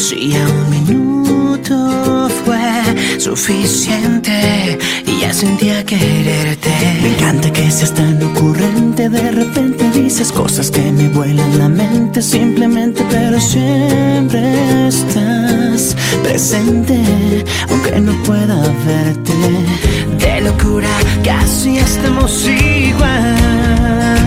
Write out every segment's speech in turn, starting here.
conocía un minuto fue suficiente y ya sentía quererte. Me encanta que seas tan ocurrente, de repente dices cosas que me vuelan la mente simplemente, pero siempre estás presente, aunque no pueda verte. De locura casi estamos igual.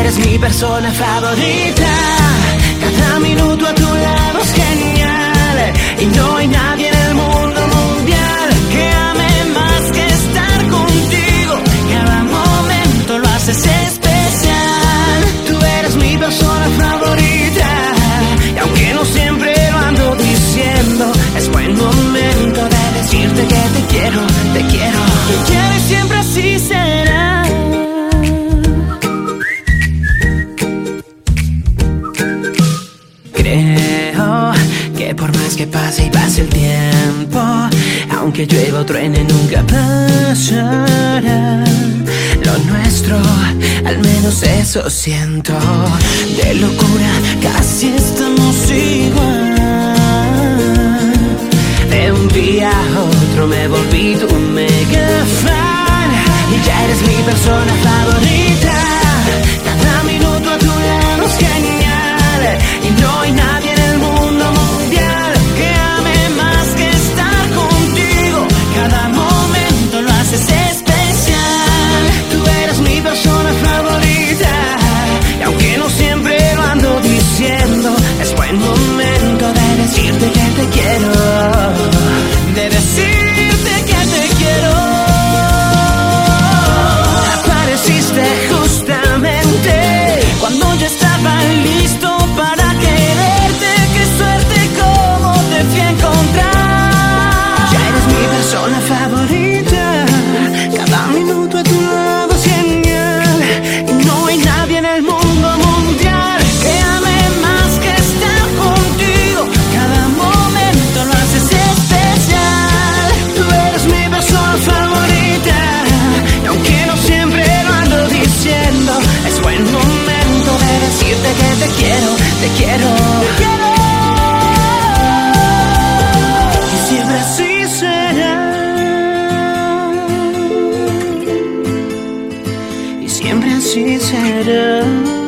Eres mi persona favorita. Cada minuto a tu lado es genial y no hay que pase y pase el tiempo, aunque llueva o truene nunca pasará. Lo nuestro, al menos eso siento. De locura casi estamos igual. De un día a otro me volví tu mega fan y ya eres mi persona favorita. Y siempre así será.